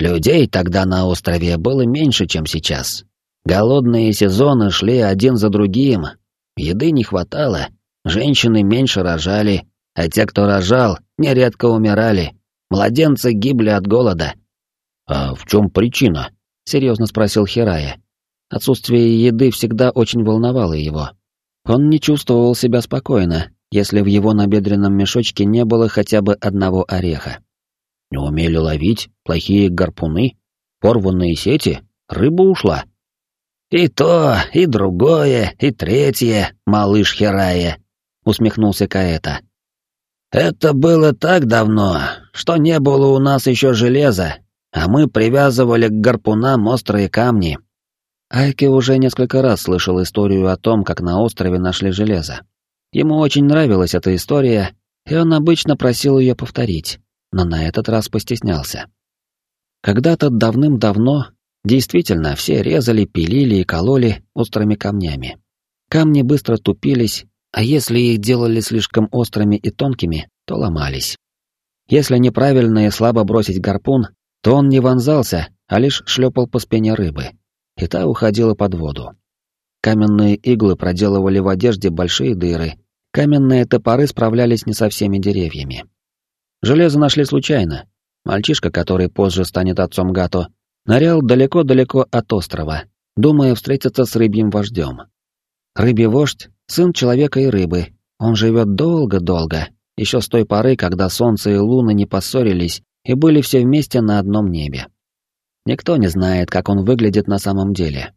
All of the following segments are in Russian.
Людей тогда на острове было меньше, чем сейчас. Голодные сезоны шли один за другим. Еды не хватало, женщины меньше рожали, а те, кто рожал, нередко умирали. Младенцы гибли от голода. «А в чем причина?» — серьезно спросил Хирая. Отсутствие еды всегда очень волновало его. Он не чувствовал себя спокойно, если в его набедренном мешочке не было хотя бы одного ореха. Не умели ловить, плохие гарпуны, порванные сети, рыба ушла. «И то, и другое, и третье, малыш Херая», — усмехнулся Каэта. «Это было так давно, что не было у нас еще железа, а мы привязывали к гарпунам острые камни». Айки уже несколько раз слышал историю о том, как на острове нашли железо. Ему очень нравилась эта история, и он обычно просил ее повторить но на этот раз постеснялся. Когда-то давным-давно действительно все резали, пилили и кололи острыми камнями. Камни быстро тупились, а если их делали слишком острыми и тонкими, то ломались. Если неправильно и слабо бросить гарпун, то он не вонзался, а лишь шлепал по спине рыбы, и та уходила под воду. Каменные иглы проделывали в одежде большие дыры, каменные топоры справлялись не со всеми деревьями. Железо нашли случайно. Мальчишка, который позже станет отцом Гато, нырял далеко-далеко от острова, думая встретиться с рыбьим вождем. Рыбий вождь — сын человека и рыбы. Он живет долго-долго, еще с той поры, когда солнце и луна не поссорились и были все вместе на одном небе. Никто не знает, как он выглядит на самом деле.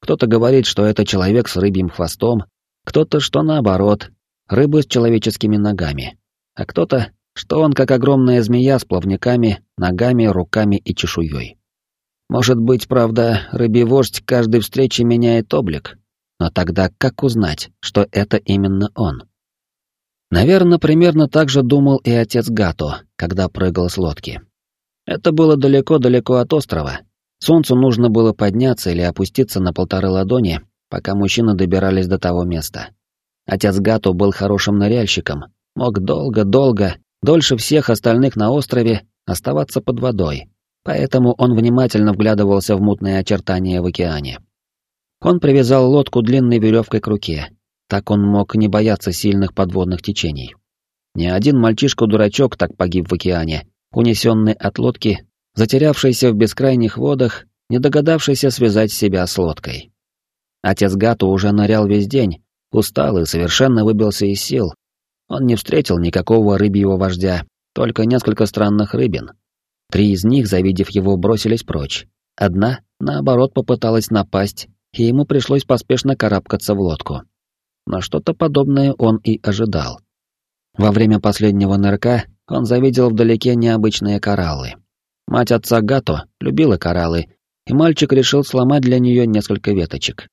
Кто-то говорит, что это человек с рыбьим хвостом, кто-то, что наоборот, рыба с человеческими ногами, а кто-то, что он как огромная змея с плавниками, ногами, руками и чешуей. Может быть, правда, рыбий вождь каждой встречи меняет облик, но тогда как узнать, что это именно он? Наверное, примерно так же думал и отец Гато, когда прыгал с лодки. Это было далеко-далеко от острова. Солнцу нужно было подняться или опуститься на полторы ладони, пока мужчины добирались до того места. Отец Гато был хорошим ныряльщиком, мог долго-долго дольше всех остальных на острове оставаться под водой, поэтому он внимательно вглядывался в мутные очертания в океане. Он привязал лодку длинной веревкой к руке, так он мог не бояться сильных подводных течений. Ни один мальчишка-дурачок так погиб в океане, унесенный от лодки, затерявшийся в бескрайних водах, не догадавшийся связать себя с лодкой. Отец Гату уже нырял весь день, устал и совершенно выбился из сил, он не встретил никакого рыбьего вождя, только несколько странных рыбин. Три из них, завидев его, бросились прочь. Одна, наоборот, попыталась напасть, и ему пришлось поспешно карабкаться в лодку. Но что-то подобное он и ожидал. Во время последнего нырка он завидел вдалеке необычные кораллы. Мать отца Гато любила кораллы, и мальчик решил сломать для нее несколько веточек.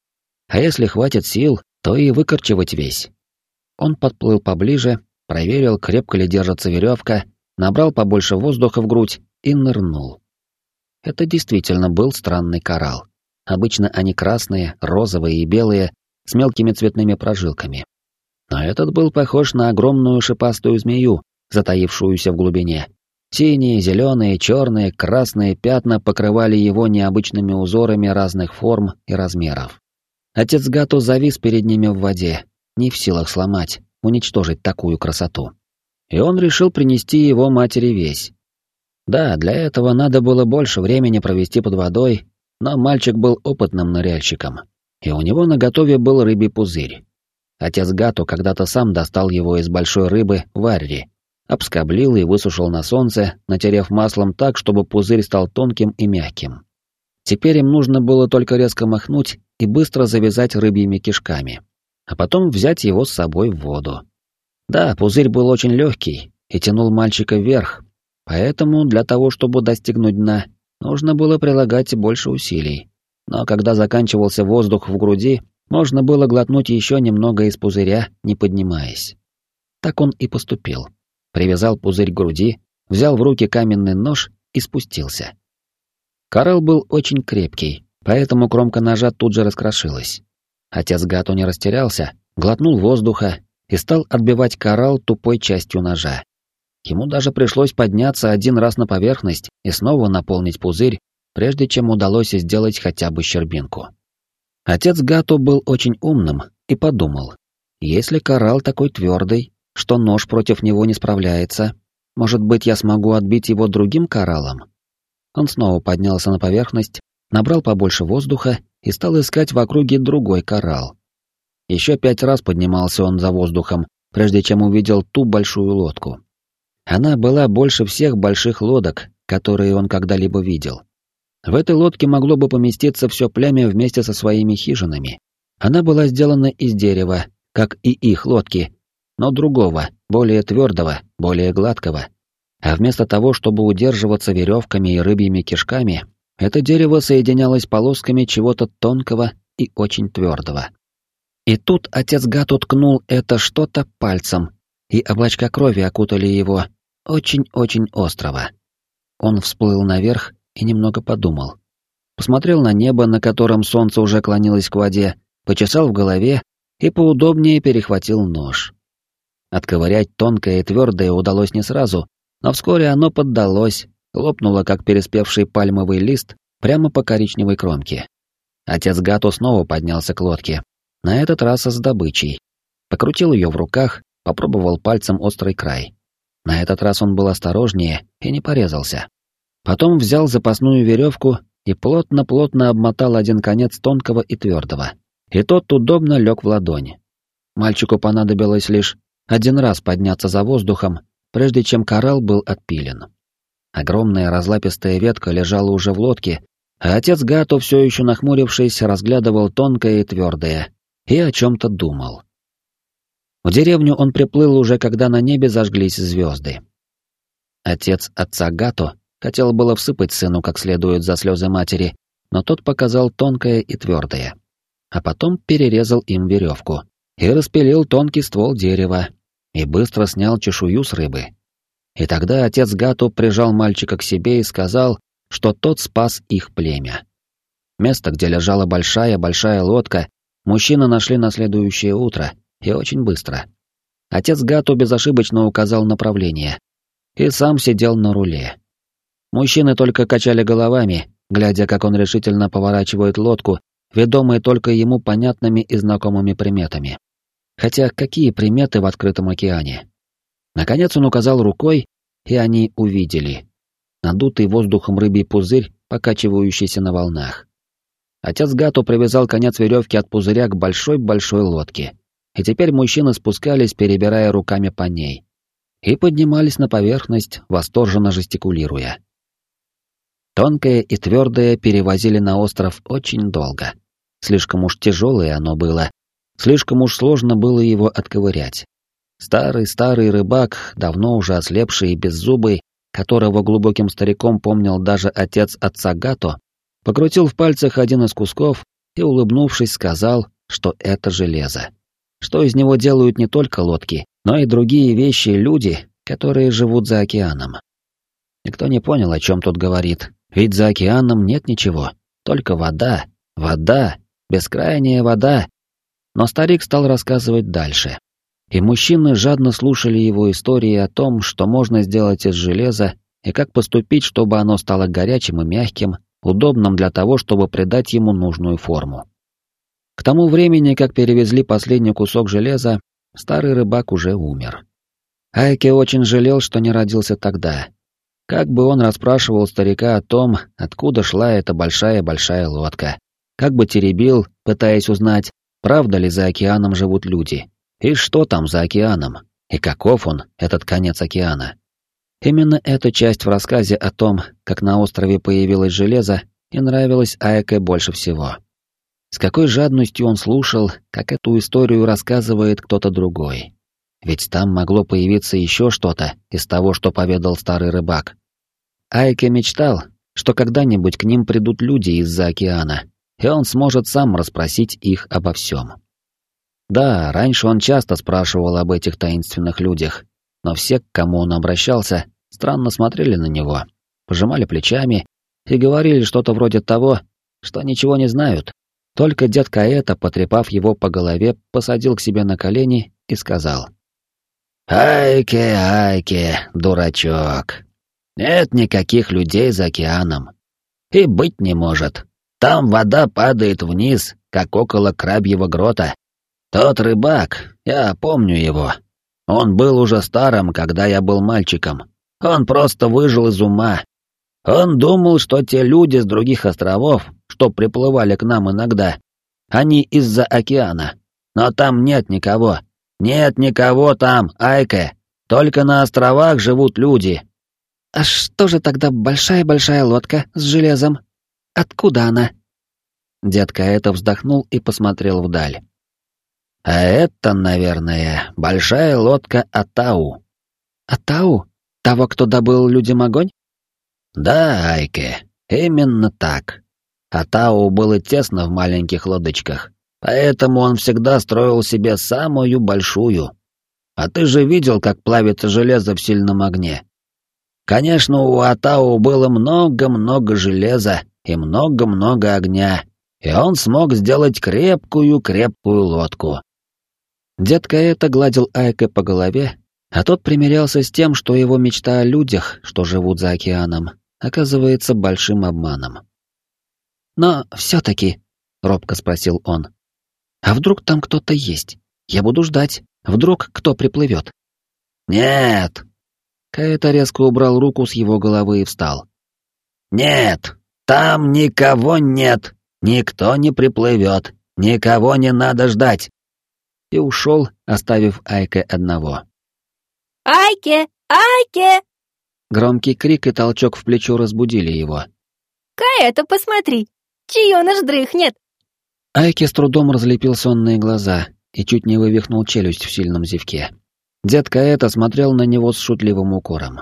А если хватит сил, то и выкорчевать весь. Он подплыл поближе, проверил, крепко ли держится веревка, набрал побольше воздуха в грудь и нырнул. Это действительно был странный коралл. Обычно они красные, розовые и белые, с мелкими цветными прожилками. Но этот был похож на огромную шипастую змею, затаившуюся в глубине. Синие, зеленые, черные, красные пятна покрывали его необычными узорами разных форм и размеров. Отец Гату завис перед ними в воде, не в силах сломать, уничтожить такую красоту. И он решил принести его матери весь. Да, для этого надо было больше времени провести под водой, но мальчик был опытным ныряльщиком, и у него наготове был рыбий пузырь. Отец Гату когда-то сам достал его из большой рыбы варри, обскоблил и высушил на солнце, натерев маслом так, чтобы пузырь стал тонким и мягким. Теперь им нужно было только резко махнуть и быстро завязать рыбьими кишками а потом взять его с собой в воду. Да, пузырь был очень легкий и тянул мальчика вверх, поэтому для того, чтобы достигнуть дна, нужно было прилагать больше усилий. Но когда заканчивался воздух в груди, можно было глотнуть еще немного из пузыря, не поднимаясь. Так он и поступил. Привязал пузырь к груди, взял в руки каменный нож и спустился. Коралл был очень крепкий, поэтому кромка ножа тут же раскрошилась. Отец Гату не растерялся, глотнул воздуха и стал отбивать коралл тупой частью ножа. Ему даже пришлось подняться один раз на поверхность и снова наполнить пузырь, прежде чем удалось сделать хотя бы щербинку. Отец Гату был очень умным и подумал, если коралл такой твердый, что нож против него не справляется, может быть, я смогу отбить его другим кораллом? Он снова поднялся на поверхность, набрал побольше воздуха и стал искать в округе другой коралл. Еще пять раз поднимался он за воздухом, прежде чем увидел ту большую лодку. Она была больше всех больших лодок, которые он когда-либо видел. В этой лодке могло бы поместиться все племя вместе со своими хижинами. Она была сделана из дерева, как и их лодки, но другого, более твердого, более гладкого. А вместо того, чтобы удерживаться веревками и рыбьими кишками, это дерево соединялось полосками чего-то тонкого и очень твердого. И тут отец Гат уткнул это что-то пальцем, и облачка крови окутали его, очень-очень острого. Он всплыл наверх и немного подумал. Посмотрел на небо, на котором солнце уже клонилось к воде, почесал в голове и поудобнее перехватил нож. Отковырять тонкое и твердое удалось не сразу, но вскоре оно поддалось, лопнуло, как переспевший пальмовый лист, прямо по коричневой кромке. Отец Гату снова поднялся к лодке, на этот раз с добычей. Покрутил ее в руках, попробовал пальцем острый край. На этот раз он был осторожнее и не порезался. Потом взял запасную веревку и плотно-плотно обмотал один конец тонкого и твердого. И тот удобно лег в ладонь. Мальчику понадобилось лишь один раз подняться за воздухом, прежде чем коралл был отпилен. Огромная разлапистая ветка лежала уже в лодке, а отец Гато, все еще нахмурившись, разглядывал тонкое и твердое, и о чем-то думал. В деревню он приплыл уже, когда на небе зажглись звезды. Отец отца Гато хотел было всыпать сыну как следует за слезы матери, но тот показал тонкое и твердое. А потом перерезал им веревку и распилил тонкий ствол дерева и быстро снял чешую с рыбы. И тогда отец Гату прижал мальчика к себе и сказал, что тот спас их племя. Место, где лежала большая-большая лодка, Мужчины нашли на следующее утро, и очень быстро. Отец Гату безошибочно указал направление. И сам сидел на руле. Мужчины только качали головами, глядя, как он решительно поворачивает лодку, ведомые только ему понятными и знакомыми приметами. Хотя какие приметы в открытом океане? Наконец он указал рукой, и они увидели. Надутый воздухом рыбий пузырь, покачивающийся на волнах. Отец Гату привязал конец веревки от пузыря к большой-большой лодке, и теперь мужчины спускались, перебирая руками по ней, и поднимались на поверхность, восторженно жестикулируя. Тонкое и твердое перевозили на остров очень долго. Слишком уж тяжелое оно было, слишком уж сложно было его отковырять. Старый-старый рыбак, давно уже ослепший и беззубый, которого глубоким стариком помнил даже отец отца Гато, покрутил в пальцах один из кусков и, улыбнувшись, сказал, что это железо. Что из него делают не только лодки, но и другие вещи люди, которые живут за океаном. Никто не понял, о чем тут говорит, ведь за океаном нет ничего, только вода, вода, бескрайняя вода. Но старик стал рассказывать дальше. И мужчины жадно слушали его истории о том, что можно сделать из железа и как поступить, чтобы оно стало горячим и мягким, удобным для того, чтобы придать ему нужную форму. К тому времени, как перевезли последний кусок железа, старый рыбак уже умер. Айке очень жалел, что не родился тогда. Как бы он расспрашивал старика о том, откуда шла эта большая-большая лодка, как бы теребил, пытаясь узнать, правда ли за океаном живут люди, и что там за океаном, и каков он, этот конец океана. Именно эта часть в рассказе о том, как на острове появилось железо, и нравилась Айке больше всего. С какой жадностью он слушал, как эту историю рассказывает кто-то другой. Ведь там могло появиться еще что-то из того, что поведал старый рыбак. Айке мечтал, что когда-нибудь к ним придут люди из-за океана, и он сможет сам расспросить их обо всем. Да, раньше он часто спрашивал об этих таинственных людях, но все, к кому он обращался, странно смотрели на него, пожимали плечами и говорили что-то вроде того, что ничего не знают. Только дед Каэта, потрепав его по голове, посадил к себе на колени и сказал. Айке, айке, дурачок. Нет никаких людей за океаном. И быть не может. Там вода падает вниз, как около крабьего грота. Тот рыбак, я помню его. Он был уже старым, когда я был мальчиком. Он просто выжил из ума. Он думал, что те люди с других островов, что приплывали к нам иногда, они из-за океана. Но там нет никого. Нет никого там, Айке. Только на островах живут люди. А что же тогда большая-большая лодка с железом? Откуда она? Дедка это вздохнул и посмотрел вдаль. А это, наверное, большая лодка Атау. Атау? Того, кто добыл людям огонь? Да, Айке, именно так. Атау было тесно в маленьких лодочках, поэтому он всегда строил себе самую большую. А ты же видел, как плавится железо в сильном огне. Конечно, у Атау было много-много железа и много-много огня, и он смог сделать крепкую-крепкую лодку. Детка это гладил Айка по голове, а тот примирялся с тем, что его мечта о людях, что живут за океаном, оказывается большим обманом. «Но все-таки», — робко спросил он, — «а вдруг там кто-то есть? Я буду ждать. Вдруг кто приплывет?» «Нет!» Каэта резко убрал руку с его головы и встал. «Нет! Там никого нет! Никто не приплывет! Никого не надо ждать!» И ушел, оставив Айке одного. «Айке! Айке!» Громкий крик и толчок в плечо разбудили его. «Каэта, посмотри! Чье наш дрыхнет!» Айке с трудом разлепил сонные глаза и чуть не вывихнул челюсть в сильном зевке. Дед Каэта смотрел на него с шутливым укором.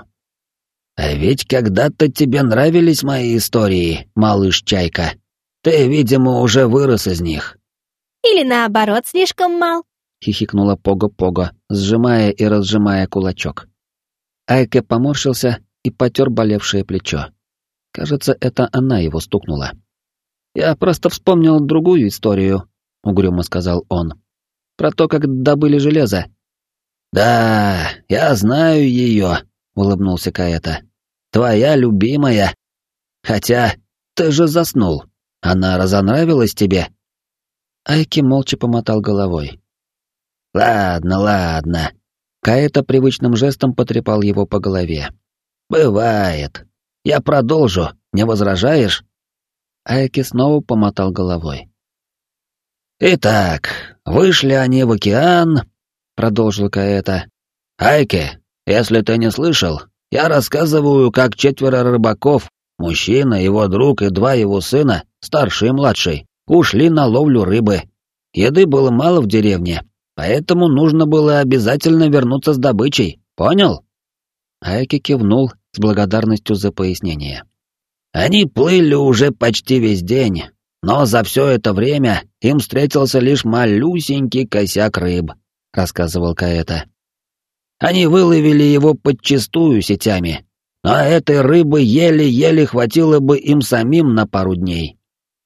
«А ведь когда-то тебе нравились мои истории, малыш Чайка. Ты, видимо, уже вырос из них». «Или наоборот, слишком мал», — хихикнула Пого-Пого, сжимая и разжимая кулачок. Айке поморщился и потер болевшее плечо. Кажется, это она его стукнула. «Я просто вспомнил другую историю», — угрюмо сказал он. «Про то, как добыли железо». «Да, я знаю ее», — улыбнулся Каэта. «Твоя любимая. Хотя ты же заснул. Она разонравилась тебе?» Айки молча помотал головой. «Ладно, ладно». Каэта привычным жестом потрепал его по голове. «Бывает. Я продолжу, не возражаешь?» Айки снова помотал головой. «Итак, вышли они в океан», — продолжил Каэта. «Айке, если ты не слышал, я рассказываю, как четверо рыбаков, мужчина, его друг и два его сына, старший и младший, ушли на ловлю рыбы. Еды было мало в деревне, поэтому нужно было обязательно вернуться с добычей, понял?» Айки кивнул с благодарностью за пояснение. Они плыли уже почти весь день, но за все это время им встретился лишь малюсенький косяк рыб, рассказывал Каэта. Они выловили его подчистую сетями, но этой рыбы еле-еле хватило бы им самим на пару дней.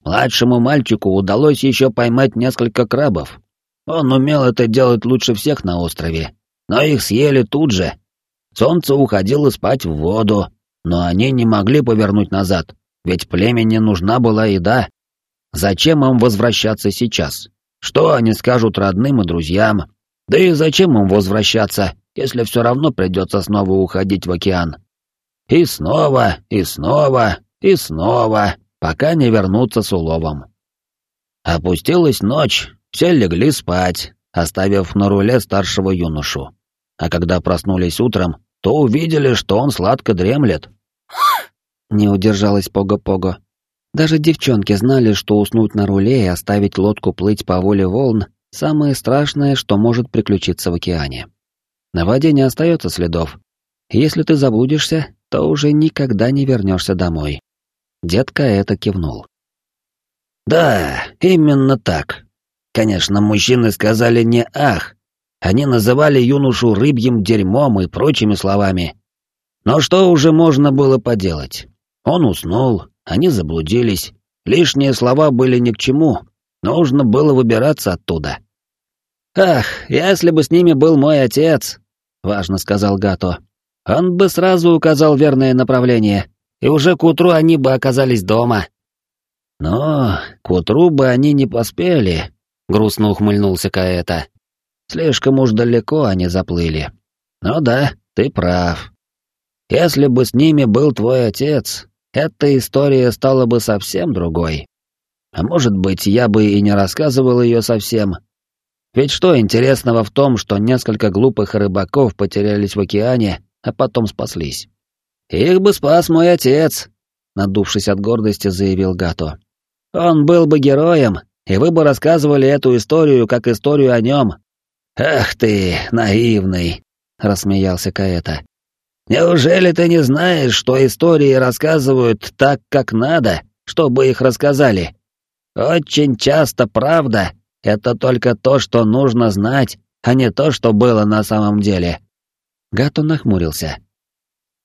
Младшему мальчику удалось еще поймать несколько крабов. Он умел это делать лучше всех на острове, но их съели тут же. Солнце уходило спать в воду, но они не могли повернуть назад, ведь племени нужна была еда. Зачем им возвращаться сейчас? Что они скажут родным и друзьям? Да и зачем им возвращаться, если все равно придется снова уходить в океан? И снова, и снова, и снова, пока не вернутся с уловом. Опустилась ночь, все легли спать, оставив на руле старшего юношу. А когда проснулись утром, то увидели, что он сладко дремлет. Не удержалась Пого-Пого. Даже девчонки знали, что уснуть на руле и оставить лодку плыть по воле волн — самое страшное, что может приключиться в океане. На воде не остается следов. Если ты заблудишься, то уже никогда не вернешься домой. Детка это кивнул. «Да, именно так. Конечно, мужчины сказали не «ах», они называли юношу рыбьим дерьмом и прочими словами. Но что уже можно было поделать? Он уснул, они заблудились. Лишние слова были ни к чему. Нужно было выбираться оттуда. Ах, если бы с ними был мой отец. важно сказал Гато. Он бы сразу указал верное направление, и уже к утру они бы оказались дома. Но к утру бы они не поспели, грустно ухмыльнулся Каэта. Слишком уж далеко они заплыли. Ну да, ты прав. Если бы с ними был твой отец, эта история стала бы совсем другой. А может быть, я бы и не рассказывал ее совсем. Ведь что интересного в том, что несколько глупых рыбаков потерялись в океане, а потом спаслись? Их бы спас мой отец, надувшись от гордости, заявил Гато. Он был бы героем, и вы бы рассказывали эту историю как историю о нем. Ах ты, наивный, рассмеялся Каэта. Неужели ты не знаешь, что истории рассказывают так, как надо, чтобы их рассказали? Очень часто правда — это только то, что нужно знать, а не то, что было на самом деле. Гато нахмурился.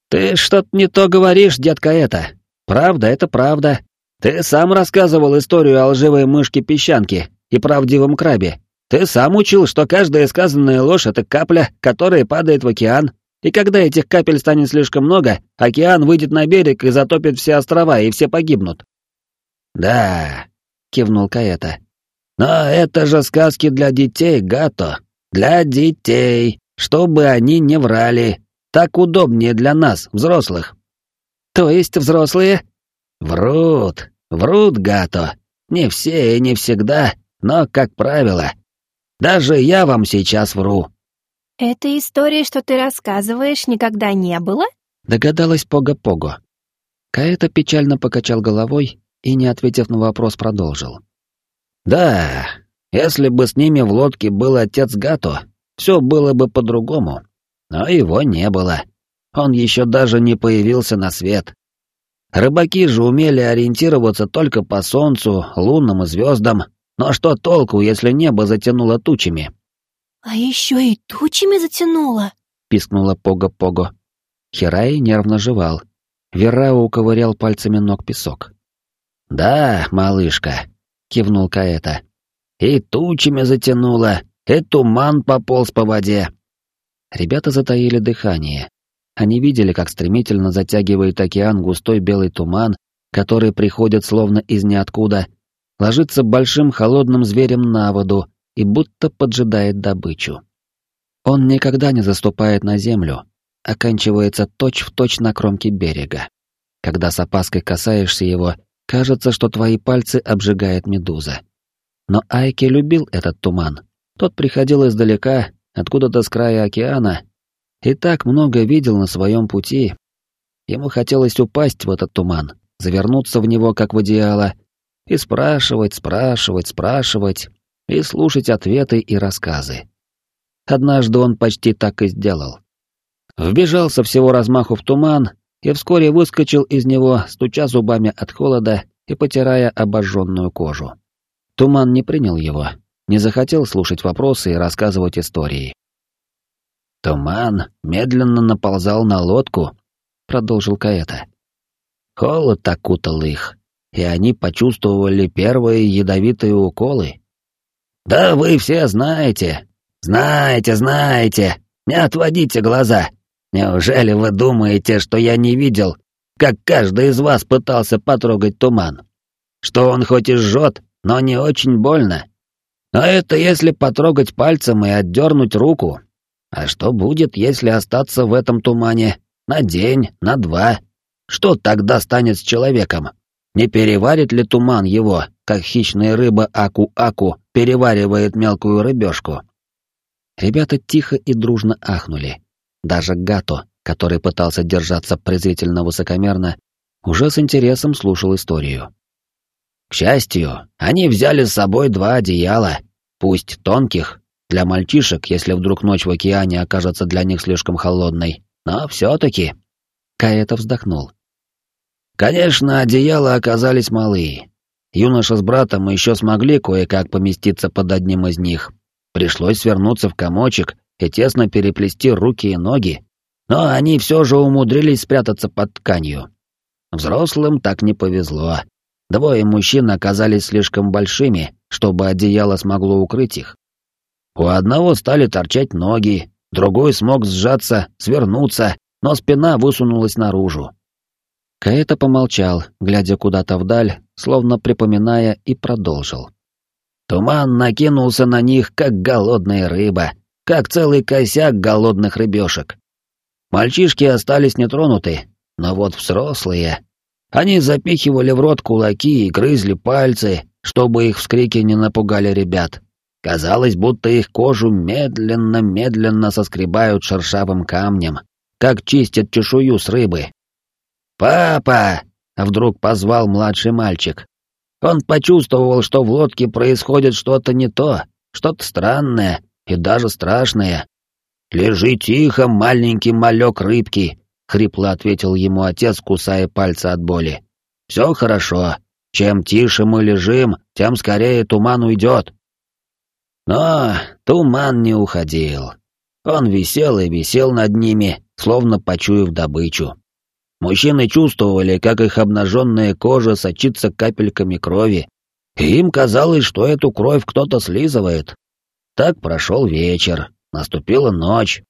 «Ты что-то не то говоришь, детка это. Правда — это правда. Ты сам рассказывал историю о лживой мышке-песчанке и правдивом крабе. Ты сам учил, что каждая сказанная ложь — это капля, которая падает в океан, и когда этих капель станет слишком много, океан выйдет на берег и затопит все острова, и все погибнут». «Да, — кивнул Каэта. «Но это же сказки для детей, Гато. Для детей, чтобы они не врали. Так удобнее для нас, взрослых». «То есть взрослые?» «Врут, врут, Гато. Не все и не всегда, но, как правило. Даже я вам сейчас вру». «Этой истории, что ты рассказываешь, никогда не было?» Догадалась Пога-Пого. Каэта печально покачал головой и, не ответив на вопрос, продолжил. «Да, если бы с ними в лодке был отец Гато, все было бы по-другому. Но его не было. Он еще даже не появился на свет. Рыбаки же умели ориентироваться только по солнцу, лунам и звездам, но что толку, если небо затянуло тучами?» «А еще и тучами затянуло!» — пискнула Пога-Пого. Хирай нервно жевал. Верау ковырял пальцами ног песок. «Да, малышка», — кивнул Каэта. «И тучами затянуло, и туман пополз по воде». Ребята затаили дыхание. Они видели, как стремительно затягивает океан густой белый туман, который приходит словно из ниоткуда, ложится большим холодным зверем на воду и будто поджидает добычу. Он никогда не заступает на землю, оканчивается точь-в-точь точь на кромке берега. Когда с опаской касаешься его, Кажется, что твои пальцы обжигает медуза. Но Айки любил этот туман. Тот приходил издалека, откуда-то с края океана, и так много видел на своем пути. Ему хотелось упасть в этот туман, завернуться в него, как в одеяло, и спрашивать, спрашивать, спрашивать, и слушать ответы и рассказы. Однажды он почти так и сделал. Вбежал со всего размаху в туман и вскоре выскочил из него, стуча зубами от холода и потирая обожженную кожу. Туман не принял его, не захотел слушать вопросы и рассказывать истории. «Туман медленно наползал на лодку», — продолжил Каэта. «Холод окутал их, и они почувствовали первые ядовитые уколы. Да вы все знаете, знаете, знаете, не отводите глаза. Неужели вы думаете, что я не видел, как каждый из вас пытался потрогать туман? Что он хоть и жжет, но не очень больно. Но это если потрогать пальцем и отдернуть руку. А что будет, если остаться в этом тумане на день, на два? Что тогда станет с человеком? Не переварит ли туман его, как хищная рыба аку-аку переваривает мелкую рыбешку? Ребята тихо и дружно ахнули. Даже Гато, который пытался держаться презрительно высокомерно, уже с интересом слушал историю. К счастью, они взяли с собой два одеяла, пусть тонких, для мальчишек, если вдруг ночь в океане окажется для них слишком холодной, но все-таки... Каэта вздохнул. Конечно, одеяла оказались малые. Юноша с братом еще смогли кое-как поместиться под одним из них. Пришлось свернуться в комочек и тесно переплести руки и ноги, но они все же умудрились спрятаться под тканью. Взрослым так не повезло. Двое мужчин оказались слишком большими, чтобы одеяло смогло укрыть их. У одного стали торчать ноги, другой смог сжаться, свернуться, но спина высунулась наружу. Каэта помолчал, глядя куда-то вдаль, словно припоминая, и продолжил. Туман накинулся на них, как голодная рыба, как целый косяк голодных рыбешек. Мальчишки остались нетронуты, но вот взрослые... Они запихивали в рот кулаки и грызли пальцы, чтобы их вскрики не напугали ребят. Казалось, будто их кожу медленно-медленно соскребают шершавым камнем, как чистят чешую с рыбы. «Папа!» — вдруг позвал младший мальчик. Он почувствовал, что в лодке происходит что-то не то, что-то странное и даже страшное. «Лежи тихо, маленький малек рыбки», — хрипло ответил ему отец, кусая пальцы от боли. «Все хорошо. Чем тише мы лежим, тем скорее туман уйдет». Но туман не уходил. Он висел и висел над ними, словно почуяв добычу. Мужчины чувствовали, как их обнаженная кожа сочится капельками крови, и им казалось, что эту кровь кто-то слизывает. Так прошел вечер, наступила ночь.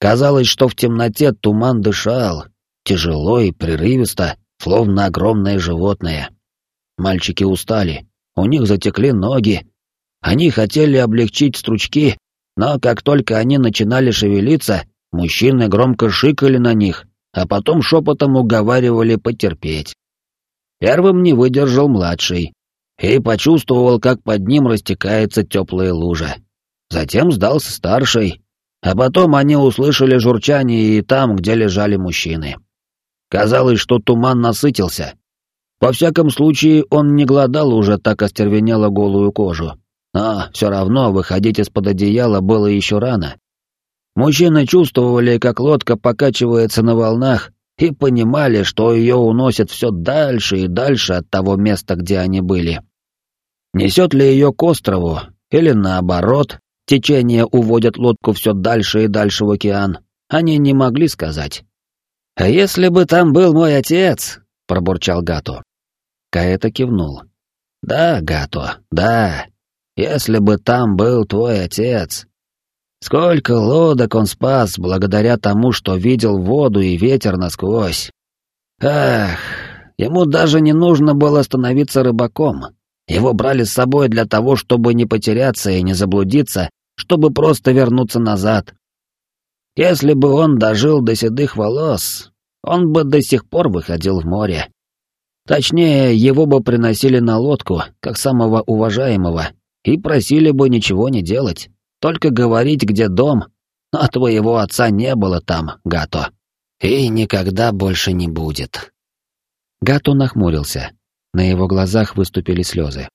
Казалось, что в темноте туман дышал, тяжело и прерывисто, словно огромное животное. Мальчики устали, у них затекли ноги. Они хотели облегчить стручки, но как только они начинали шевелиться, мужчины громко шикали на них, а потом шепотом уговаривали потерпеть. Первым не выдержал младший и почувствовал, как под ним растекается теплая лужа. Затем сдался старший, а потом они услышали журчание и там, где лежали мужчины. Казалось, что туман насытился. Во всяком случае, он не гладал уже так остервенело голую кожу, но все равно выходить из-под одеяла было еще рано. Мужчины чувствовали, как лодка покачивается на волнах, и понимали, что ее уносит все дальше и дальше от того места, где они были. Несет ли ее к острову, или наоборот, течение уводит лодку все дальше и дальше в океан, они не могли сказать. «А если бы там был мой отец?» — пробурчал Гато. Каэта кивнул. «Да, Гато, да. Если бы там был твой отец, Сколько лодок он спас благодаря тому, что видел воду и ветер насквозь. Ах, ему даже не нужно было становиться рыбаком. Его брали с собой для того, чтобы не потеряться и не заблудиться, чтобы просто вернуться назад. Если бы он дожил до седых волос, он бы до сих пор выходил в море. Точнее, его бы приносили на лодку, как самого уважаемого, и просили бы ничего не делать. Только говорить, где дом, а твоего отца не было там, Гато. И никогда больше не будет. Гато нахмурился. На его глазах выступили слезы.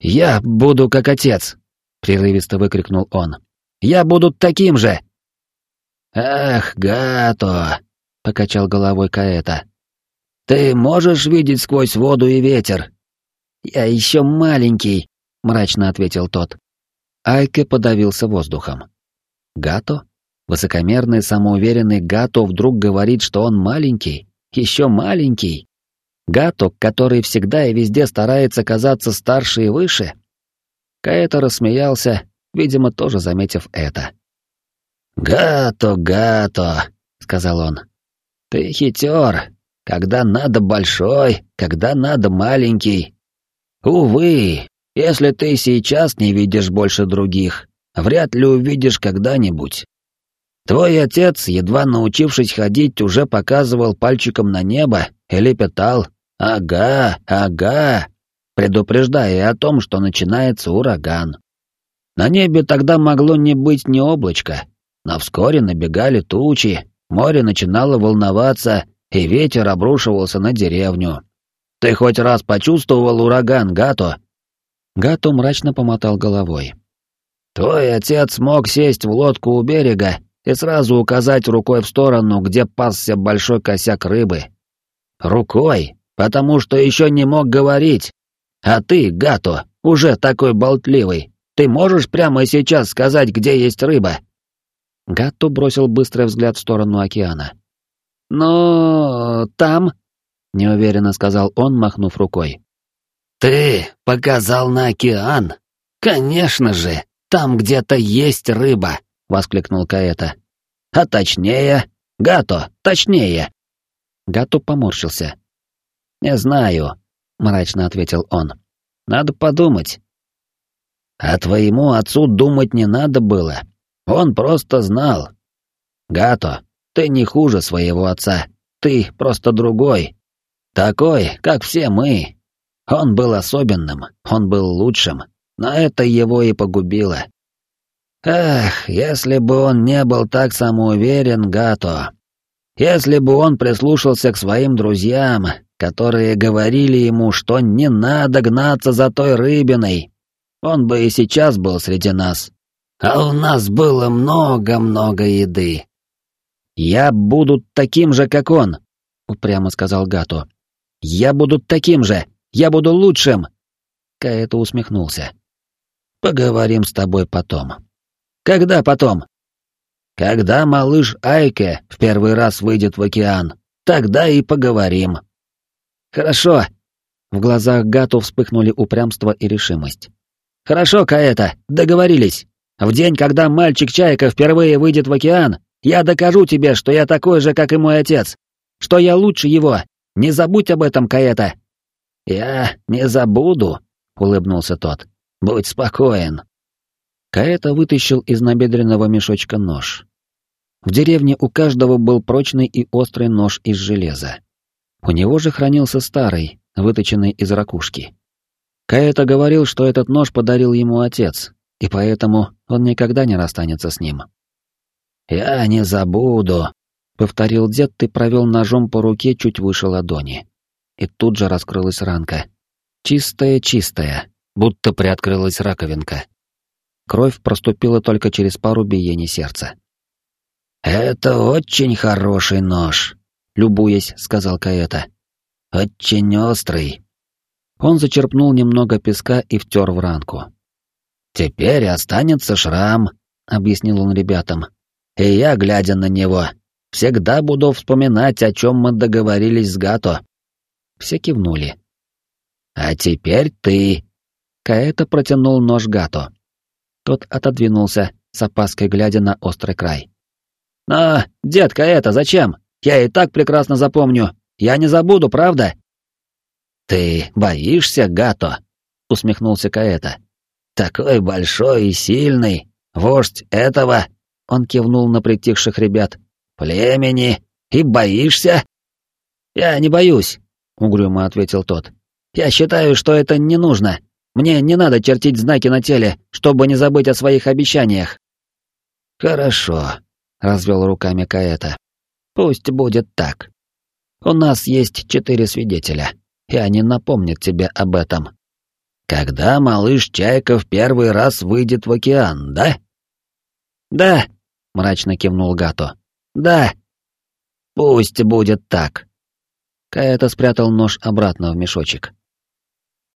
«Я буду как отец!» — прерывисто выкрикнул он. «Я буду таким же!» «Ах, Гато!» — покачал головой Каэта. «Ты можешь видеть сквозь воду и ветер?» «Я еще маленький», — мрачно ответил тот. Айке подавился воздухом. Гато? Высокомерный, самоуверенный Гато вдруг говорит, что он маленький, еще маленький. Гато, который всегда и везде старается казаться старше и выше? Каэто рассмеялся, видимо, тоже заметив это. «Гато, Гато», — сказал он, — «ты хитер, когда надо большой, когда надо маленький. Увы, если ты сейчас не видишь больше других, вряд ли увидишь когда-нибудь. Твой отец, едва научившись ходить, уже показывал пальчиком на небо и лепетал «Ага, ага», предупреждая о том, что начинается ураган. На небе тогда могло не быть ни облачка, но вскоре набегали тучи, море начинало волноваться, и ветер обрушивался на деревню. Ты хоть раз почувствовал ураган, Гато? Гато мрачно помотал головой. «Твой отец мог сесть в лодку у берега и сразу указать рукой в сторону, где пасся большой косяк рыбы. Рукой, потому что еще не мог говорить. А ты, Гато, уже такой болтливый. Ты можешь прямо сейчас сказать, где есть рыба?» Гатто бросил быстрый взгляд в сторону океана. «Но... там...» — неуверенно сказал он, махнув рукой. «Ты показал на океан? Конечно же, там где-то есть рыба. воскликнул Каэта. А точнее, Гато, точнее. Гато поморщился. Не знаю, мрачно ответил он. Надо подумать. А твоему отцу думать не надо было. Он просто знал. Гато, ты не хуже своего отца. Ты просто другой. Такой, как все мы. Он был особенным, он был лучшим, но это его и погубило. Эх, если бы он не был так самоуверен, Гато. Если бы он прислушался к своим друзьям, которые говорили ему, что не надо гнаться за той рыбиной, он бы и сейчас был среди нас. А у нас было много-много еды. «Я буду таким же, как он», — упрямо сказал Гато. «Я буду таким же! Я буду лучшим!» Каэто усмехнулся. «Поговорим с тобой потом». «Когда потом?» «Когда малыш Айке в первый раз выйдет в океан, тогда и поговорим». «Хорошо». В глазах Гату вспыхнули упрямство и решимость. «Хорошо, Каэта, договорились. В день, когда мальчик-чайка впервые выйдет в океан, я докажу тебе, что я такой же, как и мой отец, что я лучше его. Не забудь об этом, Каэта. Я не забуду, улыбнулся тот. Будь спокоен. Каэта вытащил из набедренного мешочка нож. В деревне у каждого был прочный и острый нож из железа. У него же хранился старый, выточенный из ракушки. Каэта говорил, что этот нож подарил ему отец, и поэтому он никогда не расстанется с ним. «Я не забуду», — повторил дед и провел ножом по руке чуть выше ладони. И тут же раскрылась ранка. Чистая-чистая, будто приоткрылась раковинка. Кровь проступила только через пару биений сердца. «Это очень хороший нож», — любуясь, сказал Каэта. «Очень острый». Он зачерпнул немного песка и втер в ранку. «Теперь останется шрам», — объяснил он ребятам. И я, глядя на него, всегда буду вспоминать, о чем мы договорились с Гато. Все кивнули. А теперь ты. Каэта протянул нож Гато. Тот отодвинулся, с опаской глядя на острый край. «Но, дед Каэта, зачем? Я и так прекрасно запомню. Я не забуду, правда?» «Ты боишься, Гато?» — усмехнулся Каэта. «Такой большой и сильный, вождь этого он кивнул на притихших ребят. «Племени! И боишься?» «Я не боюсь», — угрюмо ответил тот. «Я считаю, что это не нужно. Мне не надо чертить знаки на теле, чтобы не забыть о своих обещаниях». «Хорошо», — развел руками Каэта. «Пусть будет так. У нас есть четыре свидетеля, и они напомнят тебе об этом. Когда малыш Чайка в первый раз выйдет в океан, да?» «Да», мрачно кивнул Гато. Да. Пусть будет так. Каэта спрятал нож обратно в мешочек.